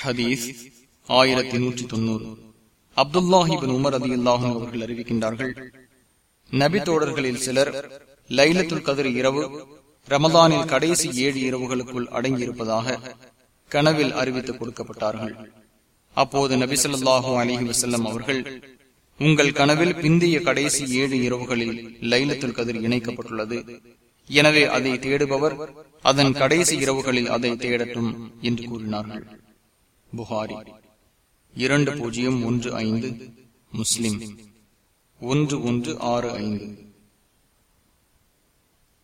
ஹதீஸ் ஆயிரத்தி நூற்றி தொண்ணூறு. அப்துல்லாஹிபின் உமர் அதி அல்லாஹும் அவர்கள் அறிவிக்கின்றார்கள் நபி தோழர்களில் சிலர் லைலத்துல் கதிர் இரவு ரமதானில் கடைசி ஏழு இரவுகளுக்குள் அடங்கியிருப்பதாக கனவில் அறிவித்து கொடுக்கப்பட்டார்கள். அப்போது நபி சொல்லாஹு அலிஹி வசல்லம் அவர்கள் உங்கள் கனவில் பிந்திய கடைசி ஏழு இரவுகளில் லைலத்துல் கதிர் இணைக்கப்பட்டுள்ளது. எனவே அதை தேடுபவர் அதன் கடைசி இரவுகளில் அதை தேடட்டும் என்று கூறினார்கள். புகாரி. இரண்டு பூஜ்ஜியம் ஒன்று ஐந்து முஸ்லிம். ஒன்று ஒன்று ஆறு ஐந்து.